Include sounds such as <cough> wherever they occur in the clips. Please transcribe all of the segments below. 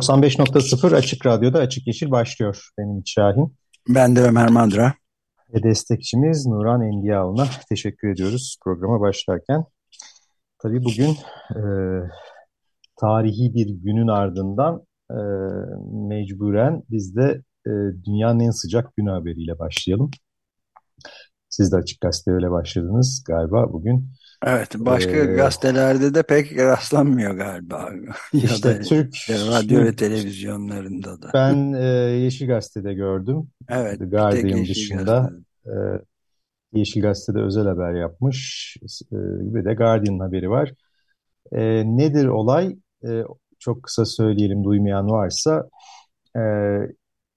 ...95.0 Açık Radyo'da Açık Yeşil başlıyor. Benim Şahin. Ben de Ömer Madra. Ve destekçimiz Nuran Endiyaoğlu'na teşekkür ediyoruz programa başlarken. Tabii bugün e, tarihi bir günün ardından e, mecburen biz de e, dünyanın en sıcak günü haberiyle başlayalım. Siz de Açık Gazete öyle başladınız galiba bugün. Evet, başka ee, gazetelerde de pek rastlanmıyor galiba. <laughs> İşte ya da Türk radyo ve televizyonlarında da. Ben e, Yeşil Gazete'de gördüm. Evet. The Guardian dışında e, Yeşil Gazete'de özel haber yapmış. E, bir de Guardian haberi var. E, nedir olay? E, çok kısa söyleyelim duymayan varsa. E,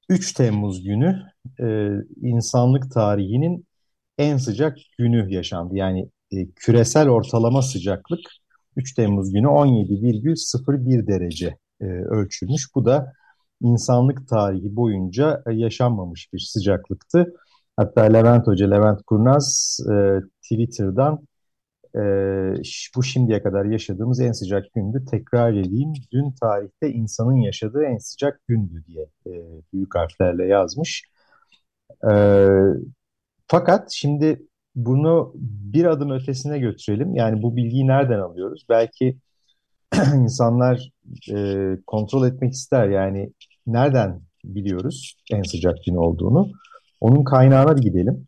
3 Temmuz günü e, insanlık tarihinin en sıcak günü yaşandı. Yani e, küresel ortalama sıcaklık 3 Temmuz günü 17,01 derece e, ölçülmüş. Bu da insanlık tarihi boyunca e, yaşanmamış bir sıcaklıktı. Hatta Levent Hoca, Levent Kurnaz Twitter'dan bu şimdiye kadar yaşadığımız en sıcak gündü. Tekrar edeyim, dün tarihte insanın yaşadığı en sıcak gündü diye büyük harflerle yazmış. Fakat şimdi bunu bir adım ötesine götürelim. Yani bu bilgiyi nereden alıyoruz? Belki <clears throat> insanlar e, kontrol etmek ister. Yani nereden biliyoruz en sıcak gün olduğunu? Onun kaynağına bir gidelim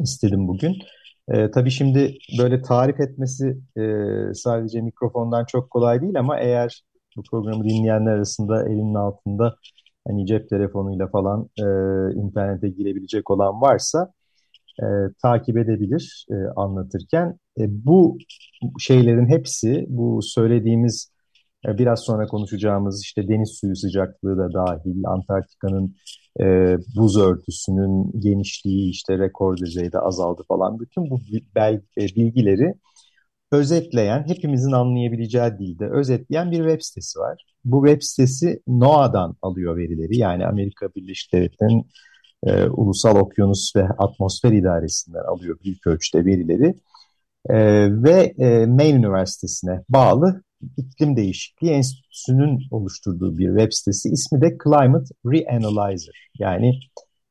istedim bugün. E, tabii şimdi böyle tarif etmesi e, sadece mikrofondan çok kolay değil ama eğer bu programı dinleyenler arasında elinin altında hani cep telefonuyla falan e, internete girebilecek olan varsa e, takip edebilir e, anlatırken. E, bu şeylerin hepsi, bu söylediğimiz e, biraz sonra konuşacağımız işte deniz suyu sıcaklığı da dahil, Antarktika'nın e, buz örtüsünün genişliği işte rekor düzeyde azaldı falan. Bütün bu bel, e, bilgileri özetleyen, hepimizin anlayabileceği dilde özetleyen bir web sitesi var. Bu web sitesi NOAA'dan alıyor verileri. Yani Amerika Birleşik Devletleri'nin e, Ulusal Okyanus ve Atmosfer İdaresi'nden alıyor büyük ölçüde verileri. E, ve e, Maine Üniversitesi'ne bağlı İklim Değişikliği Enstitüsü'nün oluşturduğu bir web sitesi. İsmi de Climate Reanalyzer. Yani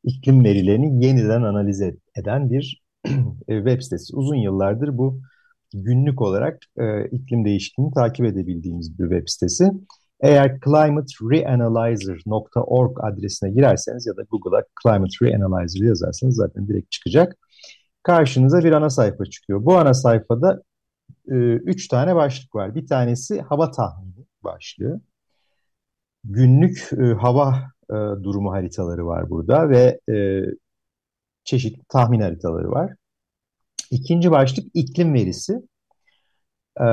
iklim verilerini yeniden analiz eden bir <clears throat> e, web sitesi. Uzun yıllardır bu günlük olarak e, iklim değişikliğini takip edebildiğimiz bir web sitesi. Eğer climatereanalyzer.org adresine girerseniz ya da Google'a Climate Reanalyzer yazarsanız zaten direkt çıkacak. Karşınıza bir ana sayfa çıkıyor. Bu ana sayfada e, üç tane başlık var. Bir tanesi hava tahmini başlığı. Günlük e, hava e, durumu haritaları var burada ve e, çeşitli tahmin haritaları var. İkinci başlık iklim verisi. E,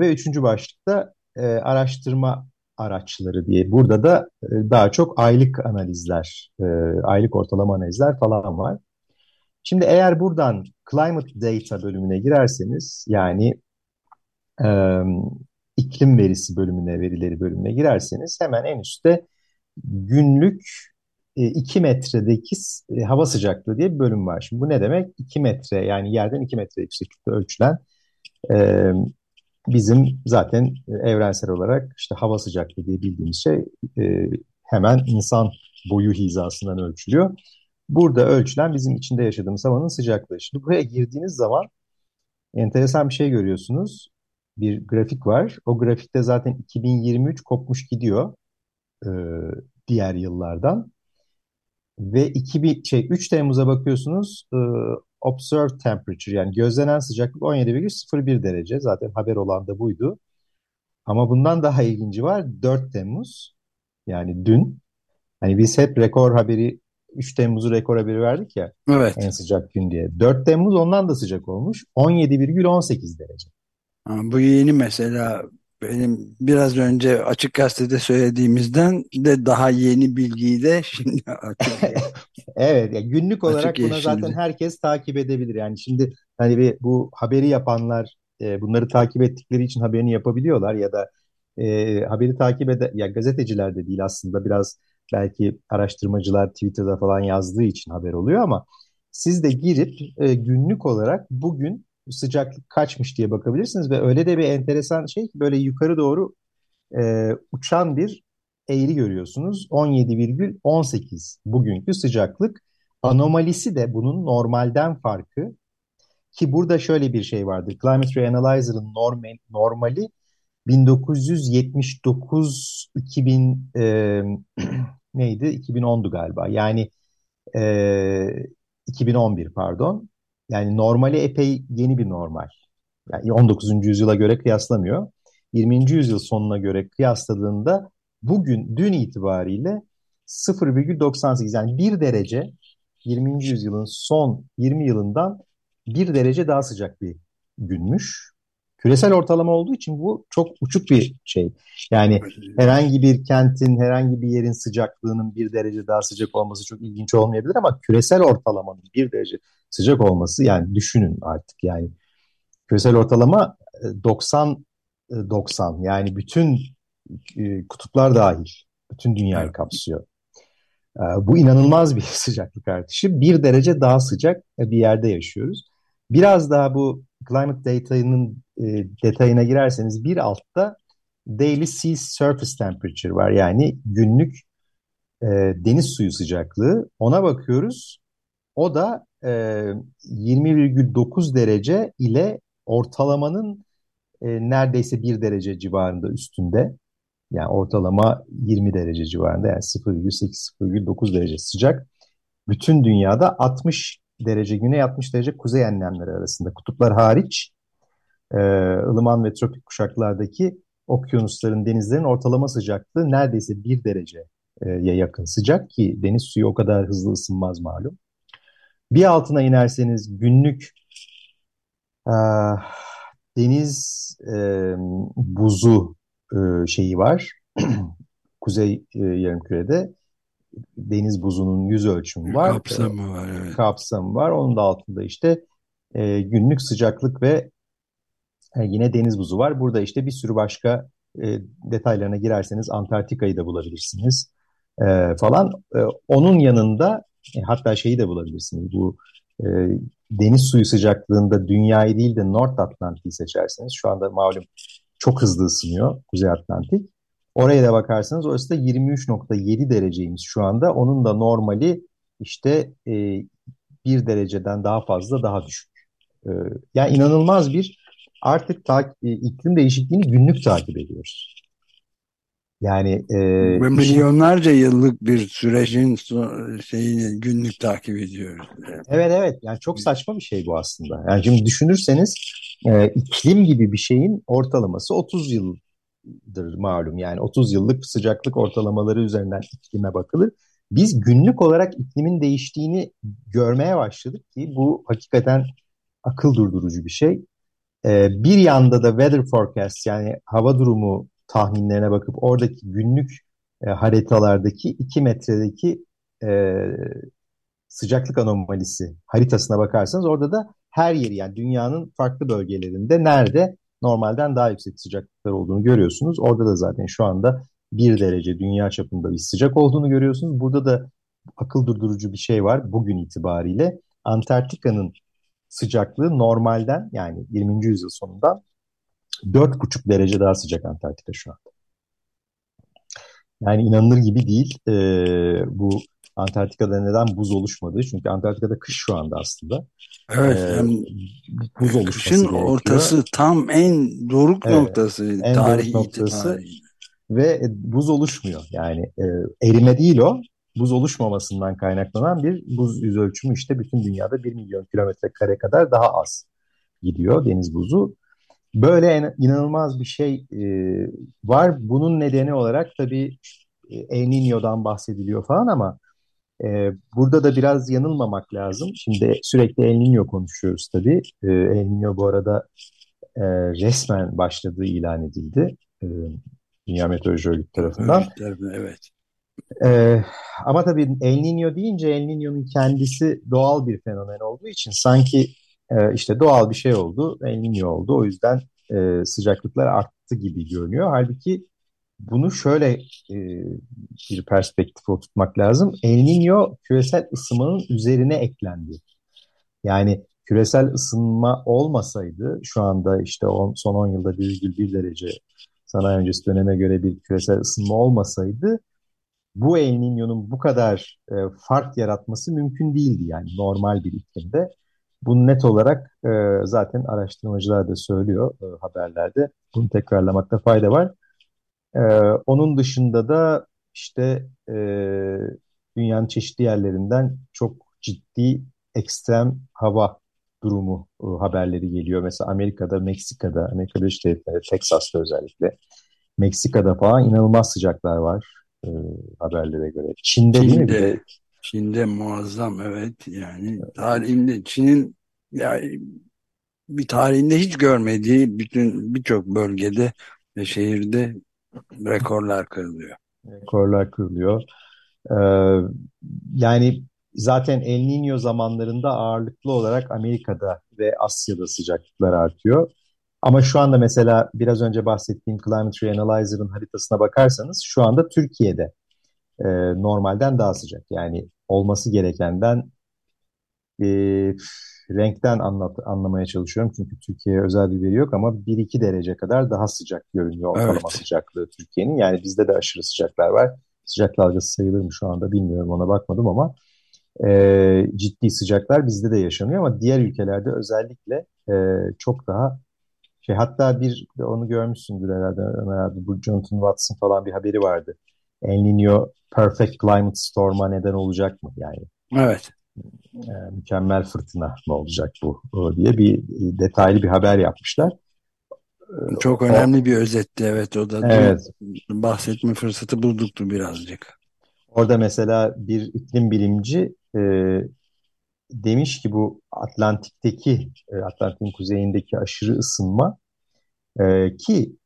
ve üçüncü başlıkta e, araştırma araçları diye. Burada da e, daha çok aylık analizler, e, aylık ortalama analizler falan var. Şimdi eğer buradan Climate Data bölümüne girerseniz yani e, iklim verisi bölümüne, verileri bölümüne girerseniz hemen en üstte günlük 2 metredeki hava sıcaklığı diye bir bölüm var. Şimdi bu ne demek? 2 metre yani yerden 2 metre yükseklikte ölçülen bizim zaten evrensel olarak işte hava sıcaklığı diye bildiğimiz şey e, hemen insan boyu hizasından ölçülüyor. Burada ölçülen bizim içinde yaşadığımız havanın sıcaklığı. Şimdi buraya girdiğiniz zaman enteresan bir şey görüyorsunuz. Bir grafik var. O grafikte zaten 2023 kopmuş gidiyor e, diğer yıllardan. Ve 2000, şey, 3 Temmuz'a bakıyorsunuz e, observed temperature yani gözlenen sıcaklık 17,01 derece. Zaten haber olan da buydu. Ama bundan daha ilginci var. 4 Temmuz yani dün. Hani biz hep rekor haberi 3 Temmuz'u rekor haberi verdik ya. Evet. En sıcak gün diye. 4 Temmuz ondan da sıcak olmuş. 17,18 derece. Ama bu yeni mesela benim biraz önce Açık Gazete'de söylediğimizden de daha yeni bilgiyi de <laughs> şimdi <laughs> açık Evet, yani günlük olarak açık buna zaten herkes takip edebilir. Yani şimdi hani bir, bu haberi yapanlar e, bunları takip ettikleri için haberini yapabiliyorlar ya da e, haberi takip ede ya gazeteciler de değil aslında. Biraz belki araştırmacılar Twitter'da falan yazdığı için haber oluyor ama siz de girip e, günlük olarak bugün sıcaklık kaçmış diye bakabilirsiniz ve öyle de bir enteresan şey ki böyle yukarı doğru e, uçan bir eğri görüyorsunuz. 17,18 bugünkü sıcaklık. Anomalisi de bunun normalden farkı ki burada şöyle bir şey vardır. Climate Reanalyzer'ın normal, normali 1979 2000 e, <clears throat> neydi? 2010'du galiba. Yani e, 2011 pardon. Yani normali epey yeni bir normal. Yani 19. yüzyıla göre kıyaslamıyor. 20. yüzyıl sonuna göre kıyasladığında bugün dün itibariyle 0,98 yani 1 derece 20. yüzyılın son 20 yılından 1 derece daha sıcak bir günmüş. Küresel ortalama olduğu için bu çok uçuk bir şey. Yani herhangi bir kentin, herhangi bir yerin sıcaklığının bir derece daha sıcak olması çok ilginç olmayabilir ama küresel ortalamanın bir derece sıcak olması yani düşünün artık yani küresel ortalama 90 e, 90 e, yani bütün e, kutuplar dahil bütün dünyayı kapsıyor. Bu inanılmaz bir <laughs> sıcaklık artışı. Bir derece daha sıcak bir yerde yaşıyoruz. Biraz daha bu climate data'nın detayına girerseniz bir altta daily sea surface temperature var. Yani günlük deniz suyu sıcaklığı. Ona bakıyoruz. O da 20,9 derece ile ortalamanın e, neredeyse 1 derece civarında üstünde. Yani ortalama 20 derece civarında yani 0,8-0,9 derece sıcak. Bütün dünyada 60 derece güney 60 derece kuzey enlemleri arasında kutuplar hariç e, ılıman ve tropik kuşaklardaki okyanusların, denizlerin ortalama sıcaklığı neredeyse 1 dereceye yakın sıcak ki deniz suyu o kadar hızlı ısınmaz malum. Bir altına inerseniz günlük e, deniz e, buzu e, şeyi var. <clears throat> Kuzey e, yarımkürede deniz buzunun yüz ölçümü var. Kapsamı var. Evet. Kapsamı var. Onun da altında işte e, günlük sıcaklık ve e, yine deniz buzu var. Burada işte bir sürü başka e, detaylarına girerseniz Antarktika'yı da bulabilirsiniz e, falan. E, onun yanında e, hatta şeyi de bulabilirsiniz. Bu e, deniz suyu sıcaklığında dünyayı değil de North Atlantik'i seçerseniz şu anda malum çok hızlı ısınıyor Kuzey Atlantik. Oraya da bakarsanız orası da 23.7 dereceymiş şu anda. Onun da normali işte e, bir dereceden daha fazla daha düşük. E, yani inanılmaz bir artık ta, e, iklim değişikliğini günlük takip ediyoruz. Yani e, Ve milyonlarca yıllık bir sürecin şeyini günlük takip ediyoruz. Evet evet yani çok saçma bir şey bu aslında. Yani şimdi düşünürseniz e, iklim gibi bir şeyin ortalaması 30 yıldır malum. Yani 30 yıllık sıcaklık ortalamaları üzerinden iklime bakılır. Biz günlük olarak iklimin değiştiğini görmeye başladık ki bu hakikaten akıl durdurucu bir şey. E, bir yanda da weather forecast yani hava durumu tahminlerine bakıp oradaki günlük e, haritalardaki 2 metredeki e, sıcaklık anomalisi haritasına bakarsanız orada da her yeri yani dünyanın farklı bölgelerinde nerede normalden daha yüksek sıcaklıklar olduğunu görüyorsunuz. Orada da zaten şu anda 1 derece dünya çapında bir sıcak olduğunu görüyorsunuz. Burada da akıl durdurucu bir şey var bugün itibariyle. Antarktika'nın sıcaklığı normalden yani 20. yüzyıl sonundan 4,5 derece daha sıcak Antarktika şu anda. Yani inanılır gibi değil. E, bu Antarktika'da neden buz oluşmadı? Çünkü Antarktika'da kış şu anda aslında. Evet. Ee, buz oluşması Kışın gerekiyor. ortası tam en doruk evet, noktası. En doruk noktası. Ve e, buz oluşmuyor. Yani e, erime değil o. Buz oluşmamasından kaynaklanan bir buz yüz ölçümü işte bütün dünyada 1 milyon kilometre kare kadar daha az gidiyor deniz buzu. Böyle inanılmaz bir şey e, var. Bunun nedeni olarak tabii e, El Niño'dan bahsediliyor falan ama e, burada da biraz yanılmamak lazım. Şimdi sürekli El Niño konuşuyoruz tabii. E, El Niño bu arada e, resmen başladığı ilan edildi. E, Dünya Meteoroloji Örgütü tarafından. Evet. E, ama tabii El Niño deyince El Niño'nun kendisi doğal bir fenomen olduğu için sanki e, işte doğal bir şey oldu, El Niño oldu. O yüzden e, sıcaklıklar arttı gibi görünüyor. Halbuki bunu şöyle e, bir perspektif oturtmak lazım. El Niño küresel ısınmanın üzerine eklendi. Yani küresel ısınma olmasaydı şu anda işte on, son 10 yılda 1,1 derece sanayi öncesi döneme göre bir küresel ısınma olmasaydı bu El Niño'nun bu kadar e, fark yaratması mümkün değildi yani normal bir iklimde. Bunu net olarak e, zaten araştırmacılar da söylüyor e, haberlerde. Bunu tekrarlamakta fayda var. E, onun dışında da işte e, dünyanın çeşitli yerlerinden çok ciddi ekstrem hava durumu e, haberleri geliyor. Mesela Amerika'da, Meksika'da, Amerika Birleşik Devletleri, Teksas'ta özellikle. Meksika'da falan inanılmaz sıcaklar var e, haberlere göre. Çin'de, Çin'de değil mi? De, Çin'de muazzam evet. Yani tarihinde Çin'in yani bir tarihinde hiç görmediği bütün birçok bölgede ve şehirde rekorlar kırılıyor. Rekorlar kırılıyor. Ee, yani zaten El Niño zamanlarında ağırlıklı olarak Amerika'da ve Asya'da sıcaklıklar artıyor. Ama şu anda mesela biraz önce bahsettiğim Climate Reanalyzer'ın haritasına bakarsanız şu anda Türkiye'de e, normalden daha sıcak. Yani olması gerekenden e, renkten anlat, anlamaya çalışıyorum. Çünkü Türkiye'ye özel bir veri yok ama 1-2 derece kadar daha sıcak görünüyor ortalama evet. sıcaklığı Türkiye'nin. Yani bizde de aşırı sıcaklar var. Sıcak dalgası sayılır mı şu anda bilmiyorum ona bakmadım ama e, ciddi sıcaklar bizde de yaşanıyor ama diğer ülkelerde özellikle e, çok daha şey hatta bir onu görmüşsündür herhalde Ömer abi bu Jonathan Watson falan bir haberi vardı. El Niño Perfect Climate Storm'a neden olacak mı yani? Evet. E, mükemmel fırtına mı olacak bu diye bir detaylı bir haber yapmışlar. Çok önemli o, bir özetti evet o da evet. bahsetme fırsatı bulduktu birazcık. Orada mesela bir iklim bilimci e, demiş ki bu Atlantik'teki, e, Atlantik'in kuzeyindeki aşırı ısınma e, ki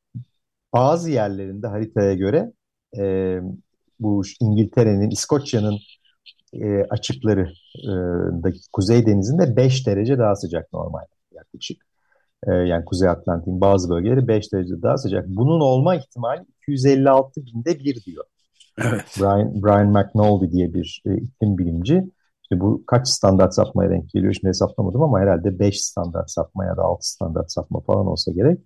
bazı yerlerinde haritaya göre e, bu İngiltere'nin, İskoçya'nın e, açıklarındaki e, Kuzey Denizi'nde 5 derece daha sıcak normal yaklaşık. E, yani Kuzey Atlantik'in bazı bölgeleri 5 derece daha sıcak. Bunun olma ihtimali 256 binde bir diyor. Evet. Brian, Brian McNulty diye bir e, iklim bilimci. İşte bu kaç standart sapmaya denk geliyor şimdi hesaplamadım ama herhalde 5 standart sapma ya da 6 standart sapma falan olsa gerek.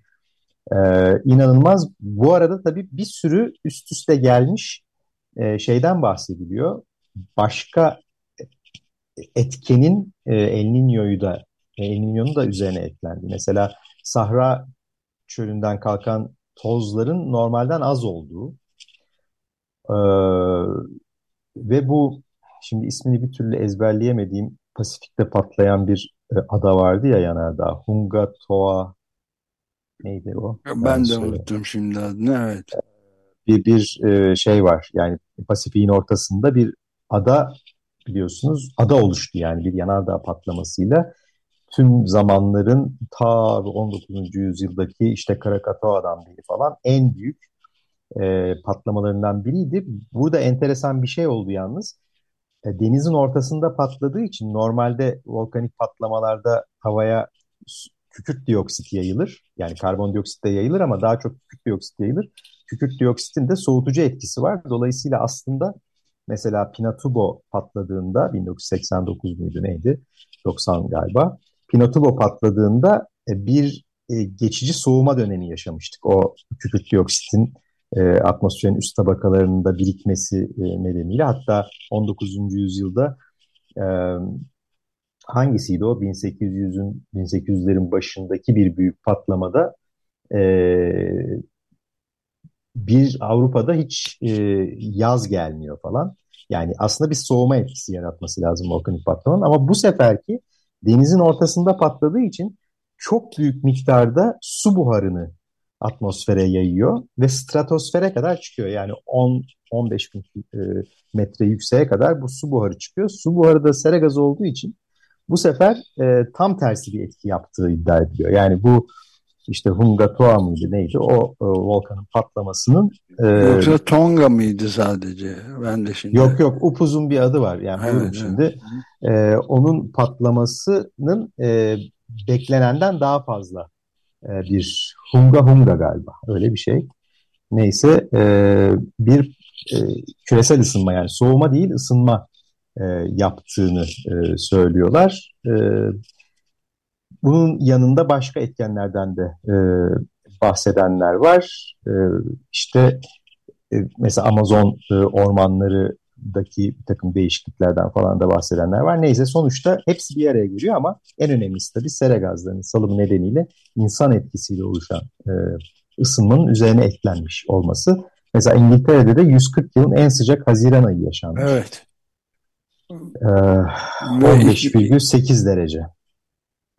Ee, inanılmaz. Bu arada tabii bir sürü üst üste gelmiş e, şeyden bahsediliyor. Başka etkenin e, El Niño'yu da e, El Niño'nun da üzerine eklendi. Mesela Sahra çölünden kalkan tozların normalden az olduğu ee, ve bu şimdi ismini bir türlü ezberleyemediğim Pasifik'te patlayan bir e, ada vardı ya yanardağ. Hunga Toa neydi o? Ben, ben de söyleyeyim. unuttum şimdi adını evet. Bir, bir e, şey var yani Pasifik'in ortasında bir ada biliyorsunuz ada oluştu yani bir yanardağ patlamasıyla tüm zamanların ta 19. yüzyıldaki işte Krakatau'dan beri falan en büyük e, patlamalarından biriydi. Burada enteresan bir şey oldu yalnız. E, denizin ortasında patladığı için normalde volkanik patlamalarda havaya kükürt dioksit yayılır. Yani karbondioksit de yayılır ama daha çok kükürt dioksit yayılır. Kükürt dioksitin de soğutucu etkisi var. Dolayısıyla aslında mesela Pinatubo patladığında 1989 muydu neydi? 90 galiba. Pinatubo patladığında e, bir e, geçici soğuma dönemi yaşamıştık. O kükürt dioksitin e, atmosferin üst tabakalarında birikmesi nedeniyle. Hatta 19. yüzyılda hangisiydi o? 1800'ün 1800'lerin başındaki bir büyük patlamada bir Avrupa'da hiç e, yaz gelmiyor falan. Yani aslında bir soğuma etkisi yaratması lazım volkanik patlamanın ama bu seferki denizin ortasında patladığı için çok büyük miktarda su buharını atmosfere yayıyor ve stratosfere kadar çıkıyor. Yani 10-15 bin e, metre yükseğe kadar bu su buharı çıkıyor. Su buharı da sera gazı olduğu için bu sefer e, tam tersi bir etki yaptığı iddia ediliyor. Yani bu işte Hunga Toa mıydı neydi? O e, volkanın patlamasının e, yoksa Tonga mıydı sadece? Ben de şimdi yok yok. Upuzun bir adı var. Yani evet, evet. şimdi e, onun patlamasının e, beklenenden daha fazla e, bir Hunga Hunga galiba. Öyle bir şey. Neyse e, bir e, küresel ısınma yani soğuma değil ısınma e, yaptığını e, söylüyorlar. E, bunun yanında başka etkenlerden de e, bahsedenler var. E, işte e, mesela Amazon e, ormanlarındaki bir takım değişikliklerden falan da bahsedenler var. Neyse sonuçta hepsi bir araya geliyor ama en önemlisi tabii sera gazlarının salımı nedeniyle insan etkisiyle oluşan e, ısınmanın üzerine eklenmiş olması. Mesela İngiltere'de de 140 yılın en sıcak Haziran ayı yaşanmış. Evet. Ee, 15,8 derece.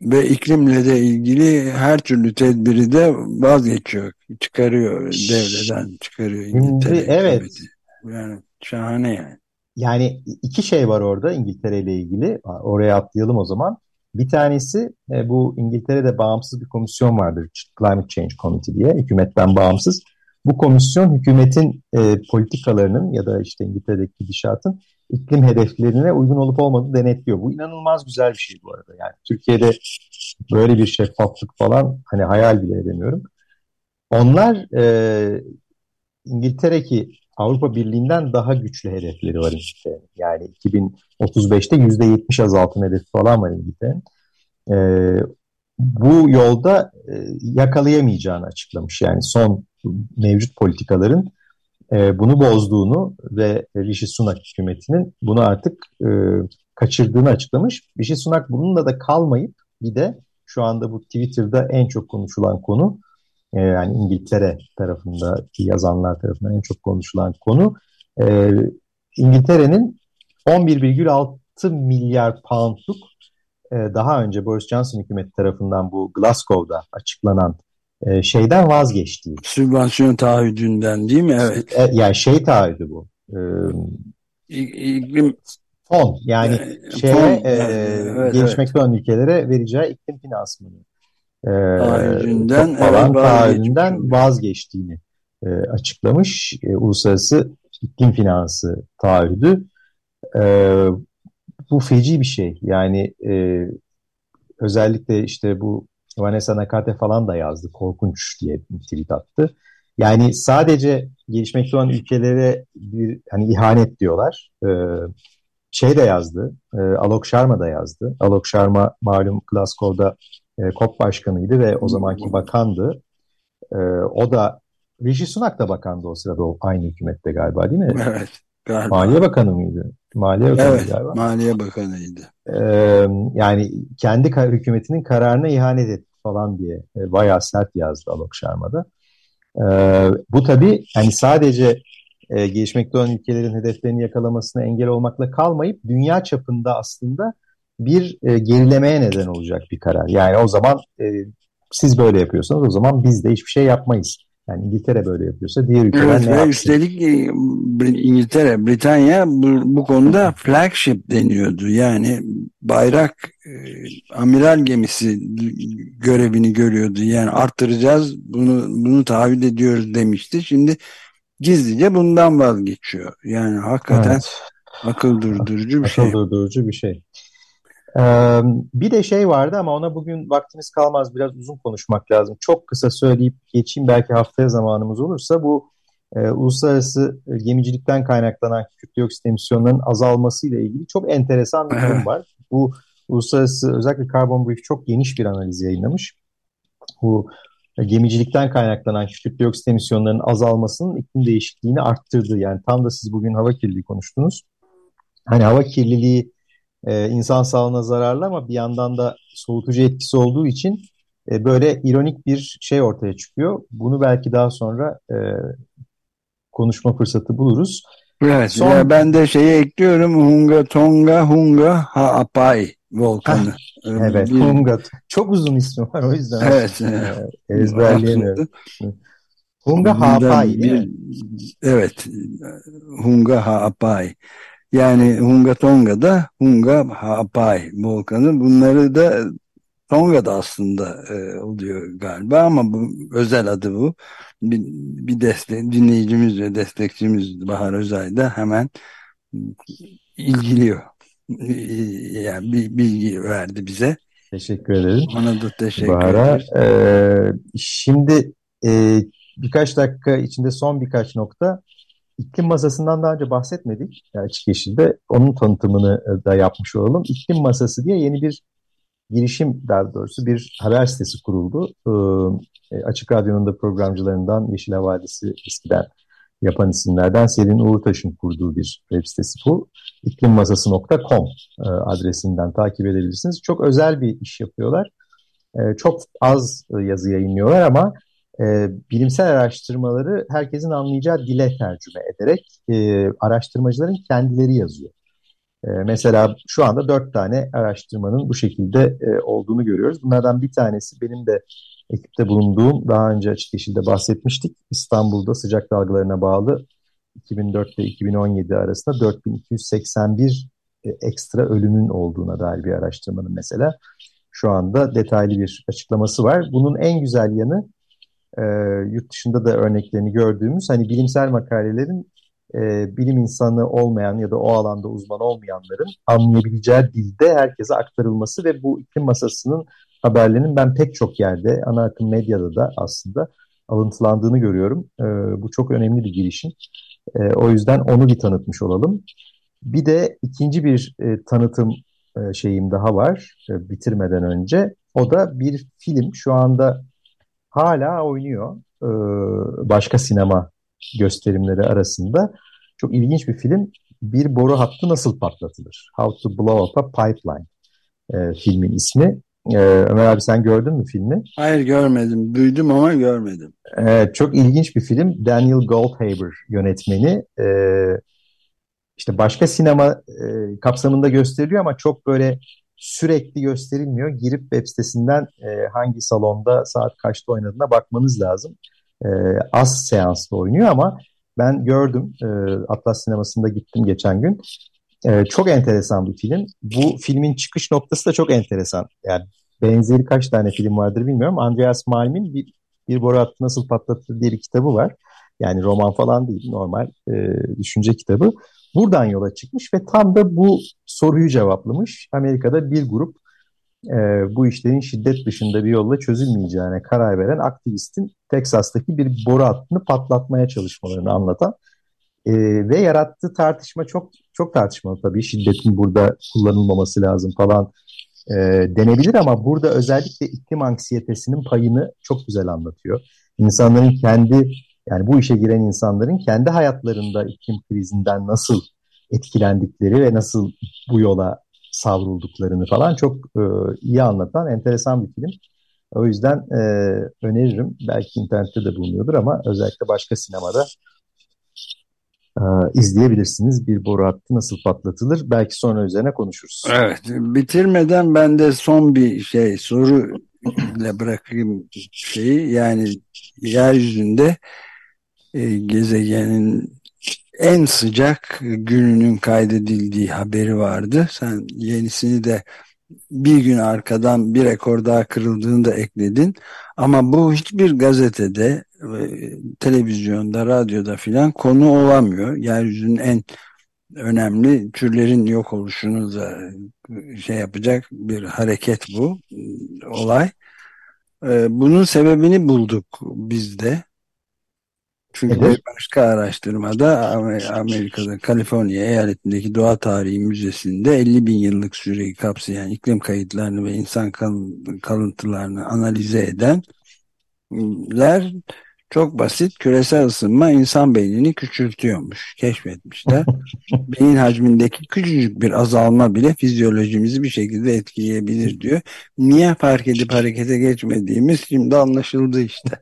Ve iklimle de ilgili her türlü tedbiri de vazgeçiyor. Çıkarıyor devleden çıkarıyor İngiltere. Şimdi, evet. Yani şahane yani. Yani iki şey var orada İngiltere ile ilgili. Oraya atlayalım o zaman. Bir tanesi e, bu İngiltere'de bağımsız bir komisyon vardır. Climate Change Committee diye. Hükümetten bağımsız. Bu komisyon hükümetin e, politikalarının ya da işte İngiltere'deki gidişatın iklim hedeflerine uygun olup olmadığı denetliyor. Bu inanılmaz güzel bir şey bu arada. Yani Türkiye'de böyle bir şeffaflık falan hani hayal bile edemiyorum. Onlar e, İngiltere ki Avrupa Birliği'nden daha güçlü hedefleri var İngiltere'nin. Yani 2035'te %70 azaltım hedefi falan var İngiltere'nin. E, bu yolda e, yakalayamayacağını açıklamış. Yani son mevcut politikaların e, bunu bozduğunu ve Rishi Sunak hükümetinin bunu artık e, kaçırdığını açıklamış. Rishi Sunak bununla da kalmayıp bir de şu anda bu Twitter'da en çok konuşulan konu e, yani İngiltere tarafındaki yazanlar tarafından en çok konuşulan konu e, İngiltere'nin 11,6 milyar poundluk e, daha önce Boris Johnson hükümeti tarafından bu Glasgow'da açıklanan e, şeyden vazgeçtiği. Sübvansiyon taahhüdünden değil mi? Evet. E, yani şey taahhüdü bu. E, İklim fon yani e, şeye fon, e, evet, gelişmekte olan evet. ülkelere vereceği iklim finansmanı e, taahhüdünden, falan evet, taahhüdünden vazgeçtiğini e, açıklamış. E, Uluslararası iklim finansı taahhüdü. E, bu feci bir şey. Yani e, özellikle işte bu Vanessa Nakate falan da yazdı. Korkunç diye bir tweet attı. Yani sadece gelişmekte olan ülkelere bir hani ihanet diyorlar. Ee, şey de yazdı. E, Alok Sharma da yazdı. Alok Sharma malum Glasgow'da e, COP başkanıydı ve o zamanki bakandı. E, o da Rishi Sunak da bakandı o sırada o aynı hükümette galiba değil mi? Evet. Galiba. Maliye Bakanı mıydı? Maliye Bakanı evet, galiba. Maliye Bakanıydı. Ee, yani kendi hükümetinin kararına ihanet etti falan diye e, bayağı sert yazdı Alok Sharma'da. Ee, bu tabii hani sadece e, gelişmekte olan ülkelerin hedeflerini yakalamasına engel olmakla kalmayıp dünya çapında aslında bir e, gerilemeye neden olacak bir karar. Yani o zaman e, siz böyle yapıyorsanız o zaman biz de hiçbir şey yapmayız yani İngiltere böyle yapıyorsa diğer ülkeler evet, ne yapsın? Üstelik e, İngiltere, Britanya bu, bu konuda flagship deniyordu. Yani bayrak e, amiral gemisi görevini görüyordu. Yani arttıracağız bunu bunu taahhüt ediyoruz demişti. Şimdi gizlice bundan vazgeçiyor. Yani hakikaten evet. akıl durdurucu bir akıl şey. Akıl durdurucu bir şey. Ee, bir de şey vardı ama ona bugün vaktimiz kalmaz biraz uzun konuşmak lazım. Çok kısa söyleyip geçeyim belki haftaya zamanımız olursa bu e, uluslararası gemicilikten kaynaklanan kükürt dioksit emisyonlarının azalması ile ilgili çok enteresan bir durum var. Bu uluslararası özellikle Carbon Brief çok geniş bir analiz yayınlamış. Bu gemicilikten kaynaklanan kükürt dioksit emisyonlarının azalmasının iklim değişikliğini arttırdı. Yani tam da siz bugün hava kirliliği konuştunuz. Hani hava kirliliği e, insan sağlığına zararlı ama bir yandan da soğutucu etkisi olduğu için e, böyle ironik bir şey ortaya çıkıyor. Bunu belki daha sonra e, konuşma fırsatı buluruz. Evet, Son... ya ben de şeyi ekliyorum. Hunga Tonga Hunga Haapai volkanı. evet, bir... Hunga. Çok uzun ismi var o yüzden. Evet. E, ezberleyemiyorum. Hunga Haapai bir... Evet, Hunga Haapai. Yani Hunga Tonga'da Hunga Hapai volkanı bunları da Tonga'da aslında e, oluyor galiba ama bu özel adı bu. Bir, bir destek, dinleyicimiz ve destekçimiz Bahar Özay da hemen ilgiliyor. Yani bir bilgi verdi bize. Teşekkür ederim. Ona da teşekkür Bahar'a. Ee, şimdi e, birkaç dakika içinde son birkaç nokta. İklim masasından daha önce bahsetmedik Açık Yeşil'de. Onun tanıtımını e, da yapmış olalım. İklim masası diye yeni bir girişim daha doğrusu bir haber sitesi kuruldu. Ee, Açık Radyo'nun da programcılarından Yeşil Havadisi eskiden yapan isimlerden Selin Uğurtaş'ın kurduğu bir web sitesi bu. İklimmasası.com e, adresinden takip edebilirsiniz. Çok özel bir iş yapıyorlar. E, çok az yazı yayınlıyorlar ama e, bilimsel araştırmaları herkesin anlayacağı dile tercüme ederek araştırmacıların kendileri yazıyor. Mesela şu anda dört tane araştırmanın bu şekilde olduğunu görüyoruz. Bunlardan bir tanesi benim de ekipte bulunduğum, daha önce Açık Yeşil'de bahsetmiştik. İstanbul'da sıcak dalgalarına bağlı 2004 ile 2017 arasında 4281 e, ekstra ölümün olduğuna dair bir araştırmanın mesela şu anda detaylı bir açıklaması var. Bunun en güzel yanı e, yurt dışında da örneklerini gördüğümüz hani bilimsel makalelerin e, bilim insanı olmayan ya da o alanda uzman olmayanların anlayabileceği dilde herkese aktarılması ve bu iklim masasının haberlerinin ben pek çok yerde ana akım medyada da aslında alıntılandığını görüyorum. E, bu çok önemli bir girişim. E, o yüzden onu bir tanıtmış olalım. Bir de ikinci bir e, tanıtım e, şeyim daha var e, bitirmeden önce. O da bir film şu anda hala oynuyor e, başka sinema gösterimleri arasında. Çok ilginç bir film. Bir boru hattı nasıl patlatılır? How to Blow Up a Pipeline e, filmin ismi. Ee, Ömer abi sen gördün mü filmi? Hayır görmedim. Duydum ama görmedim. Evet, çok ilginç bir film. Daniel Goldhaber yönetmeni. Ee, işte başka sinema e, kapsamında gösteriliyor ama çok böyle sürekli gösterilmiyor. Girip web sitesinden e, hangi salonda saat kaçta oynadığına bakmanız lazım. E, az seanslı oynuyor ama ben gördüm. E, Atlas sinemasında gittim geçen gün. E, çok enteresan bir film. Bu filmin çıkış noktası da çok enteresan. Yani benzeri kaç tane film vardır bilmiyorum. Andreas Malm'in bir, bir boru hattı nasıl patlatır diye bir kitabı var. Yani roman falan değil, normal e, düşünce kitabı. Buradan yola çıkmış ve tam da bu soruyu cevaplamış. Amerika'da bir grup e, bu işlerin şiddet dışında bir yolla çözülmeyeceğine karar veren aktivistin Teksas'taki bir boru hattını patlatmaya çalışmalarını anlatan e, ve yarattığı tartışma çok çok tartışmalı tabii. Şiddetin burada kullanılmaması lazım falan e, denebilir ama burada özellikle iklim anksiyetesinin payını çok güzel anlatıyor. İnsanların kendi yani bu işe giren insanların kendi hayatlarında iklim krizinden nasıl etkilendikleri ve nasıl bu yola savrulduklarını falan çok e, iyi anlatan enteresan bir film. O yüzden e, öneririm. Belki internette de bulunuyordur ama özellikle başka sinemada e, izleyebilirsiniz. Bir boru hattı nasıl patlatılır? Belki sonra üzerine konuşuruz. Evet. Bitirmeden ben de son bir şey soru ile bırakayım şeyi. Yani yeryüzünde e, gezegenin en sıcak gününün kaydedildiği haberi vardı. Sen yenisini de bir gün arkadan bir rekor daha kırıldığını da ekledin. Ama bu hiçbir gazetede, televizyonda, radyoda filan konu olamıyor. Yeryüzünün en önemli türlerin yok oluşunu da şey yapacak bir hareket bu olay. Bunun sebebini bulduk biz de. Çünkü bir başka araştırmada Amerika'da Kaliforniya eyaletindeki Doğa Tarihi Müzesi'nde 50 bin yıllık süreyi kapsayan iklim kayıtlarını ve insan kalıntılarını analize edenler çok basit küresel ısınma insan beynini küçültüyormuş. Keşfetmişler. <laughs> Beyin hacmindeki küçücük bir azalma bile fizyolojimizi bir şekilde etkileyebilir diyor. Niye fark edip harekete geçmediğimiz şimdi anlaşıldı işte.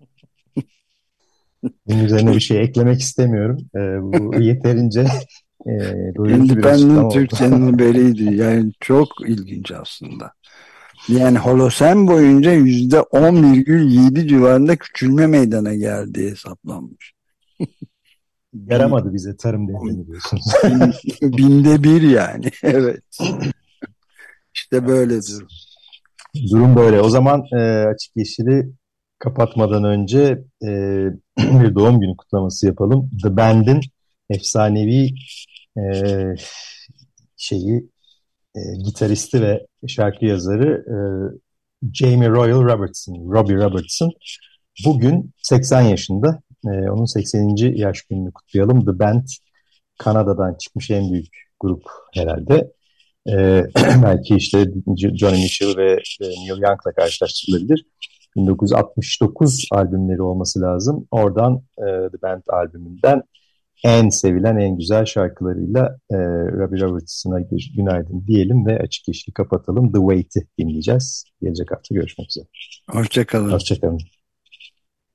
Bunun üzerine bir şey eklemek istemiyorum. Ee, bu <laughs> yeterince e, Independent Türkçenin <laughs> haberiydi. Yani çok ilginç aslında. Yani Holosen boyunca yüzde 10,7 civarında küçülme meydana geldiği hesaplanmış. <laughs> Yaramadı bize tarım devrimi diyorsunuz. Binde bir yani. Evet. İşte böyledir. Durum böyle. O zaman e, Açık Yeşil'i kapatmadan önce e, <clears throat> bir doğum günü kutlaması yapalım. The Band'in efsanevi e, şeyi e, gitaristi ve şarkı yazarı e, Jamie Royal Robertson, Robbie Robertson bugün 80 yaşında. E, onun 80. yaş gününü kutlayalım. The Band Kanada'dan çıkmış en büyük grup herhalde. E, <clears throat> belki işte Johnny Mitchell ve e, Neil Young'la karşılaştırılabilir. 1969 albümleri olması lazım. Oradan e, The Band albümünden en sevilen, en güzel şarkılarıyla e, Robbie Robertson'a günaydın diyelim ve açık yeşili kapatalım. The Wait'i dinleyeceğiz. Gelecek hafta görüşmek üzere. Hoşçakalın. Hoşçakalın.